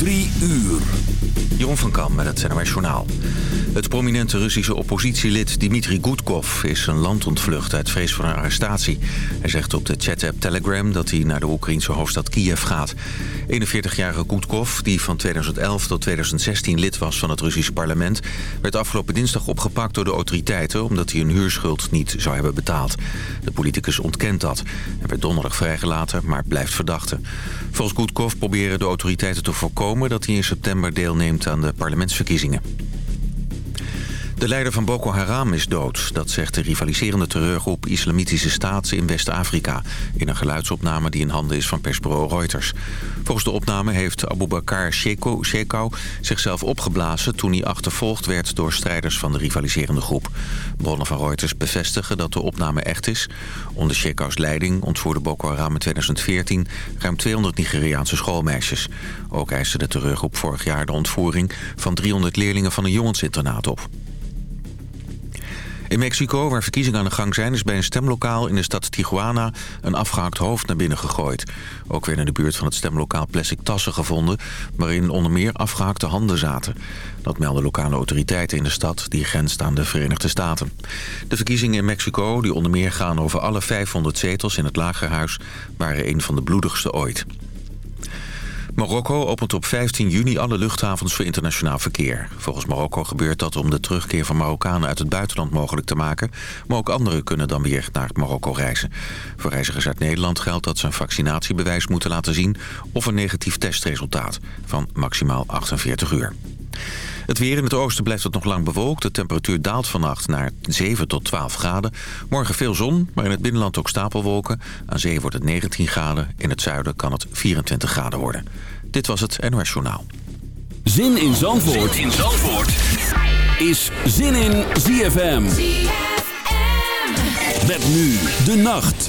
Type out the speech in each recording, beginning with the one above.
Drie uur. Jeroen van Kam met het NOS Journaal. Het prominente Russische oppositielid Dmitri Gudkov is zijn land ontvlucht uit vrees voor een arrestatie. Hij zegt op de chat-app Telegram dat hij naar de Oekraïnse hoofdstad Kiev gaat. 41-jarige Gudkov, die van 2011 tot 2016 lid was van het Russische parlement... werd afgelopen dinsdag opgepakt door de autoriteiten... omdat hij een huurschuld niet zou hebben betaald. De politicus ontkent dat. Hij werd donderdag vrijgelaten, maar blijft verdachte. Volgens Gudkov proberen de autoriteiten te voorkomen... dat hij in september deelneemt aan de parlementsverkiezingen. De leider van Boko Haram is dood. Dat zegt de rivaliserende terreurgroep Islamitische Staat in West-Afrika... in een geluidsopname die in handen is van persbureau Reuters. Volgens de opname heeft Abu Bakr Shekau zichzelf opgeblazen... toen hij achtervolgd werd door strijders van de rivaliserende groep. Bronnen van Reuters bevestigen dat de opname echt is. Onder Shekau's leiding ontvoerde Boko Haram in 2014... ruim 200 Nigeriaanse schoolmeisjes. Ook eiste de terreurgroep vorig jaar de ontvoering... van 300 leerlingen van een jongensinternaat op. In Mexico, waar verkiezingen aan de gang zijn... is bij een stemlokaal in de stad Tijuana een afgehakt hoofd naar binnen gegooid. Ook werden in de buurt van het stemlokaal plastic tassen gevonden... waarin onder meer afgehakte handen zaten. Dat melden lokale autoriteiten in de stad die grenst aan de Verenigde Staten. De verkiezingen in Mexico, die onder meer gaan over alle 500 zetels in het lagerhuis... waren een van de bloedigste ooit. Marokko opent op 15 juni alle luchthavens voor internationaal verkeer. Volgens Marokko gebeurt dat om de terugkeer van Marokkanen uit het buitenland mogelijk te maken. Maar ook anderen kunnen dan weer naar Marokko reizen. Voor reizigers uit Nederland geldt dat ze een vaccinatiebewijs moeten laten zien... of een negatief testresultaat van maximaal 48 uur. Het weer in het oosten blijft het nog lang bewolkt. De temperatuur daalt vannacht naar 7 tot 12 graden. Morgen veel zon, maar in het binnenland ook stapelwolken. Aan zee wordt het 19 graden. In het zuiden kan het 24 graden worden. Dit was het NOS Journaal. Zin in Zandvoort, zin in Zandvoort. is Zin in ZFM. ZFM. Met nu de nacht.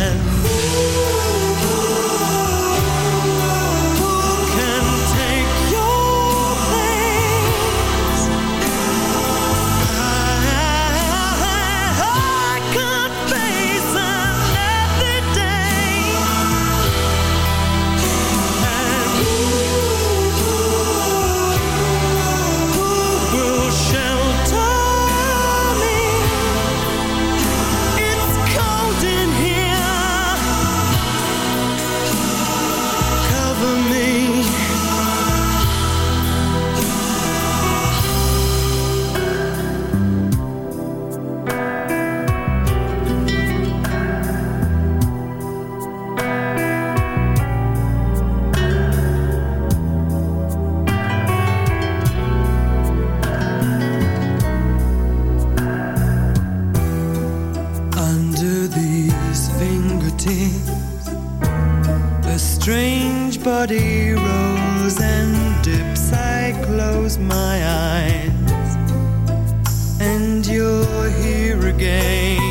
swings and dips, I close my eyes, and you're here again.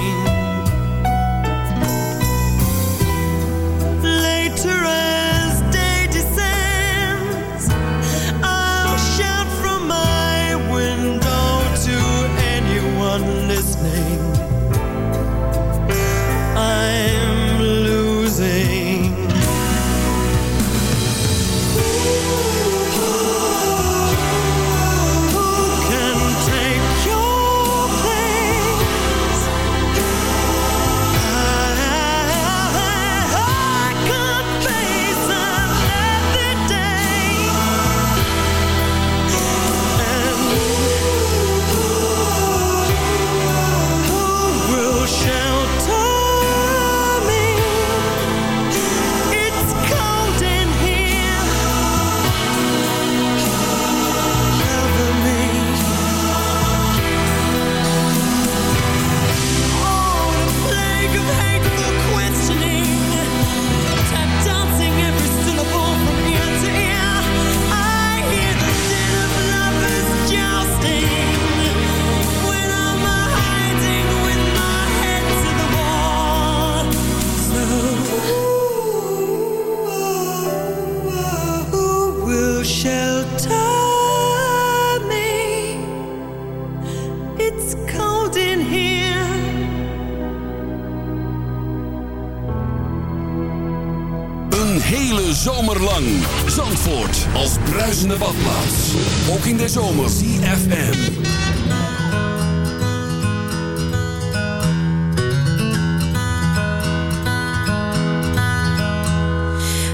Zandvoort als bruisende badplaats. Ook in de zomer. CFM.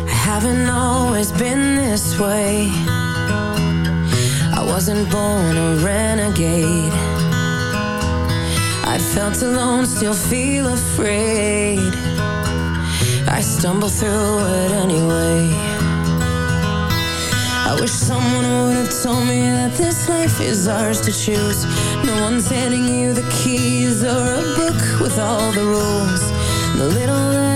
I haven't always been this way. I wasn't born a renegade. I felt alone, still feel afraid. I stumble through it anyway. wish someone would have told me that this life is ours to choose. No one's handing you the keys or a book with all the rules. The little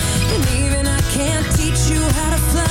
believe I can't teach you how to fly.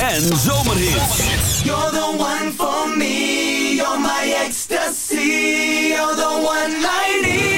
En zomerhits. You're the one for me, you're my ecstasy, you're the one I ZFM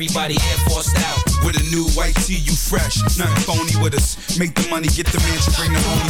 everybody Air Force out. With a new white tee, you fresh. Nothing phony with us. Make the money, get the mansion, bring the homie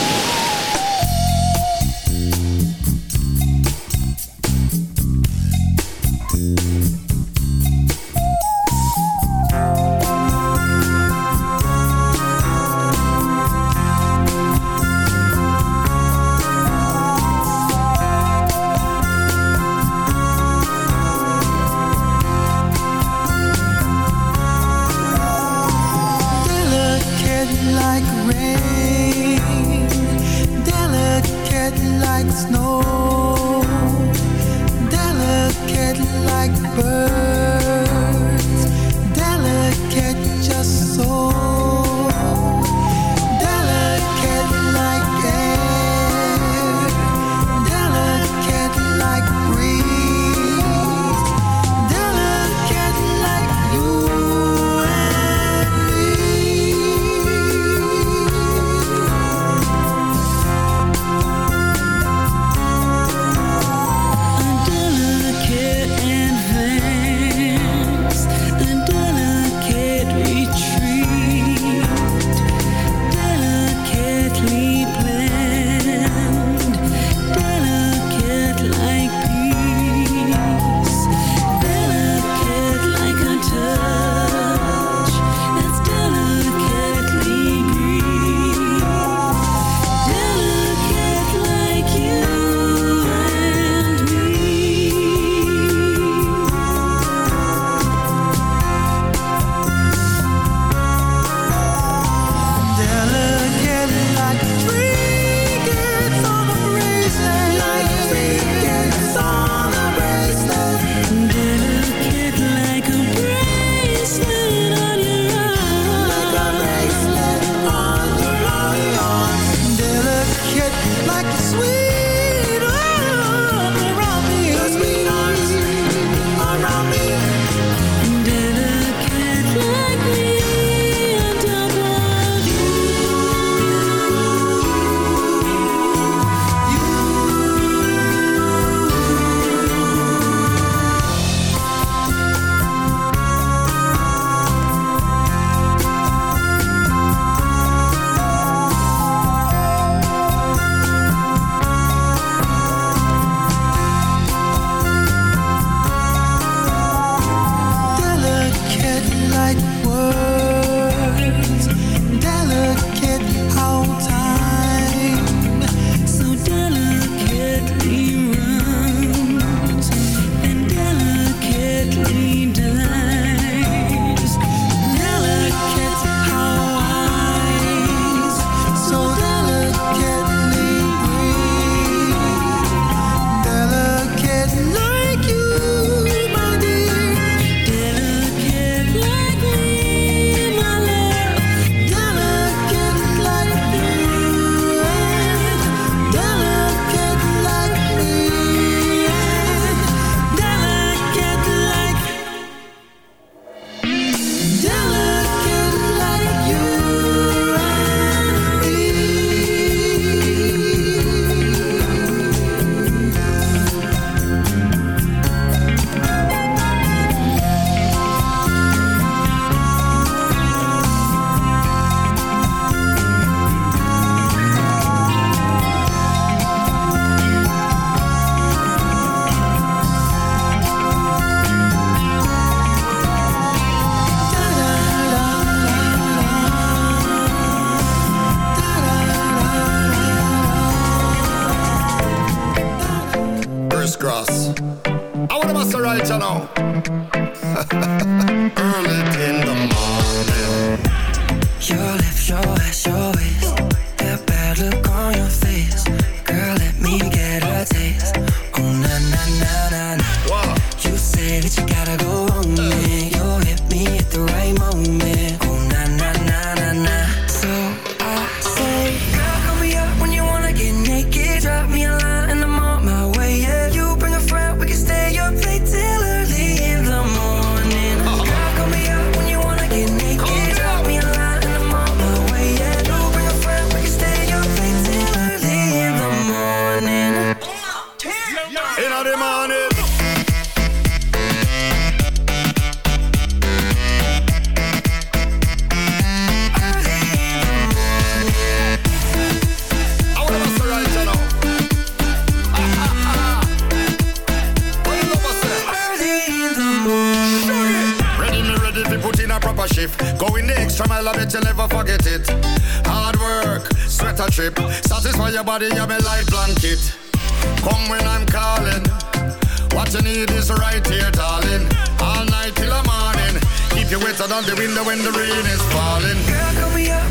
darling. All night till the morning. Keep you wetter than the window when the rain is falling. Girl, come here.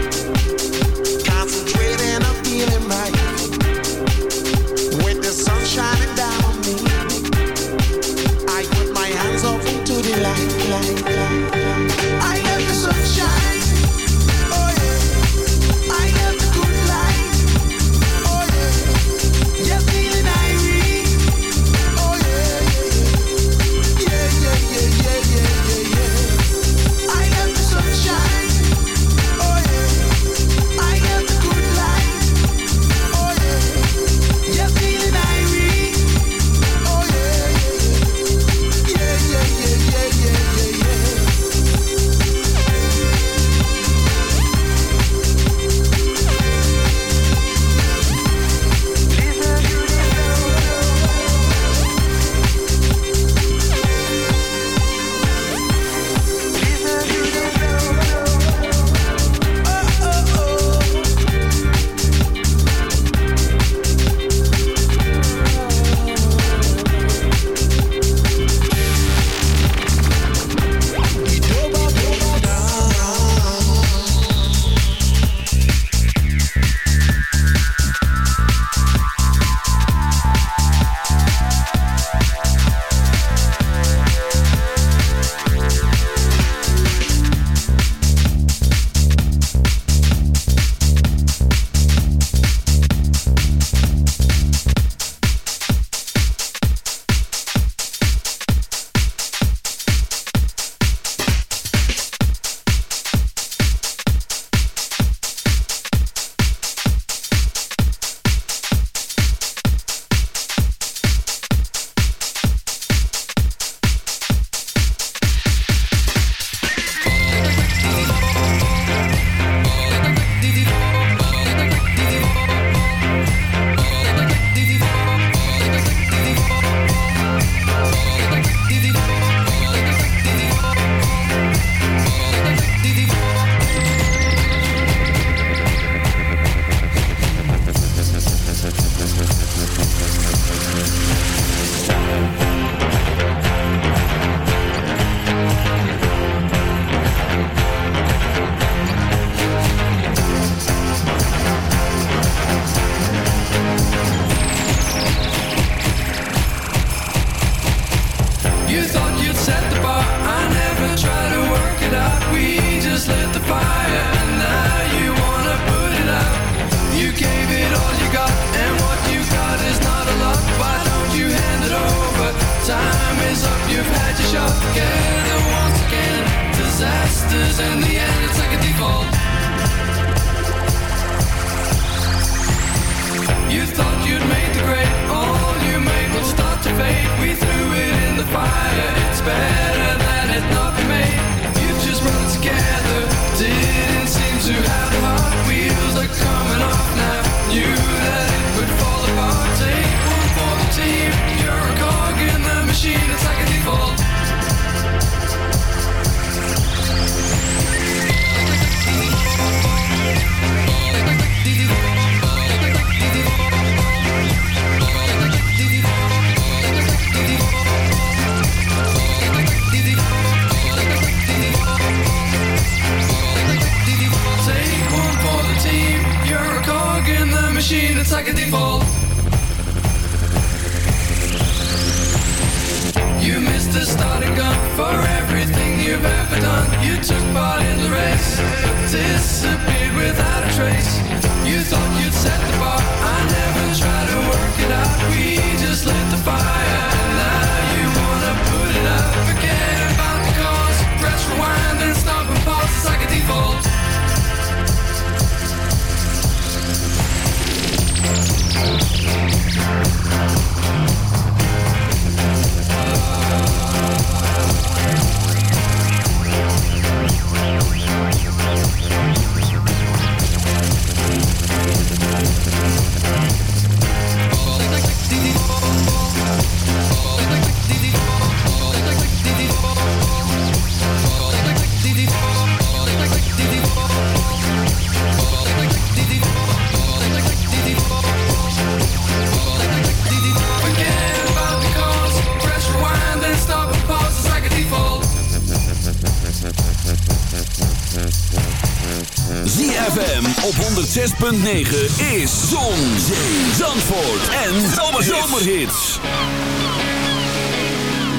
106.9 is Zon, Zee, Zandvoort en Zomerhits.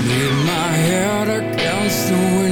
Lean my head against the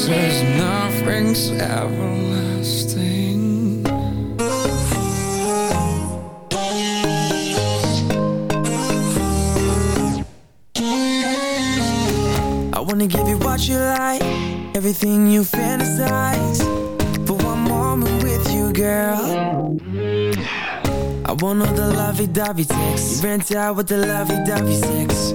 says nothing's everlasting. I wanna give you what you like, everything you fantasize. For one moment with you, girl. I want all the lovey-dovey sex. You rent out with the lovey-dovey sex.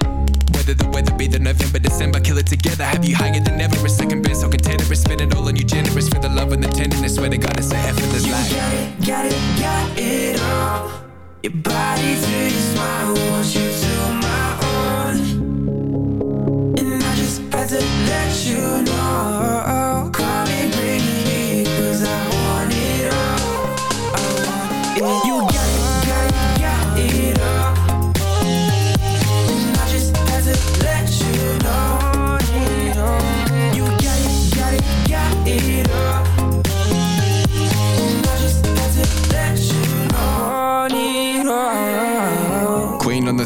Whether the weather be the November, December, kill it together. Have you higher than ever? A second best, so contented. Spend it all on you, generous for the love and the tenderness. Swear to God, it's a effortless You life. got it, got it, got it all. Your body to your smile, want you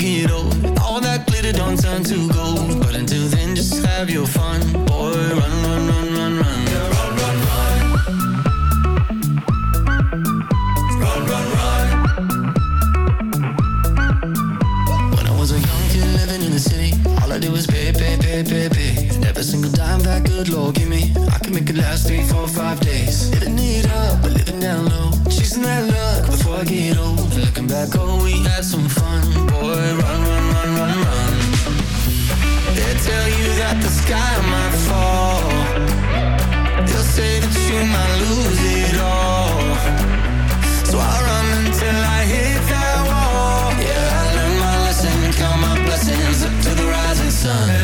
you're get old. All that glitter don't turn to gold. But until then, just have your fun. Boy, run, run, run, run, run, run, run. Run, run, run. When I was a young kid living in the city, all I did was pay, pay, pay, pay, pay. And every single dime that good Lord give me, I can make it last three, four, five days. Living it up, but living down low. Chasing that luck before I get old. Looking back, oh, we had some fun. That the sky might fall. They'll say that you might lose it all. So I'll run until I hit that wall. Yeah, I learned my lesson, count my blessings up to the rising sun.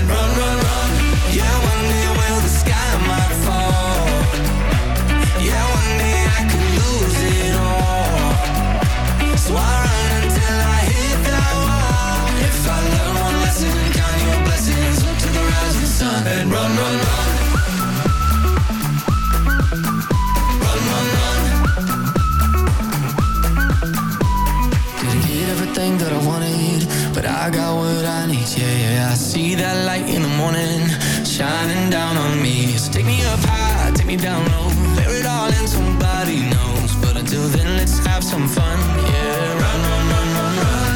I got what I need. Yeah, yeah. I see that light in the morning, shining down on me. So take me up high, take me down low, bear it all in somebody knows. But until then, let's have some fun. Yeah, run, run, run, run, run.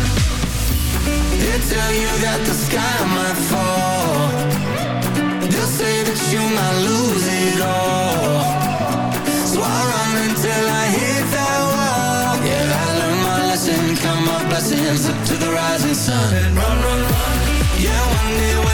They tell you that the sky might fall. Say that you might lose it all. My blessings up to the rising sun. And run, run, run. Yeah, one day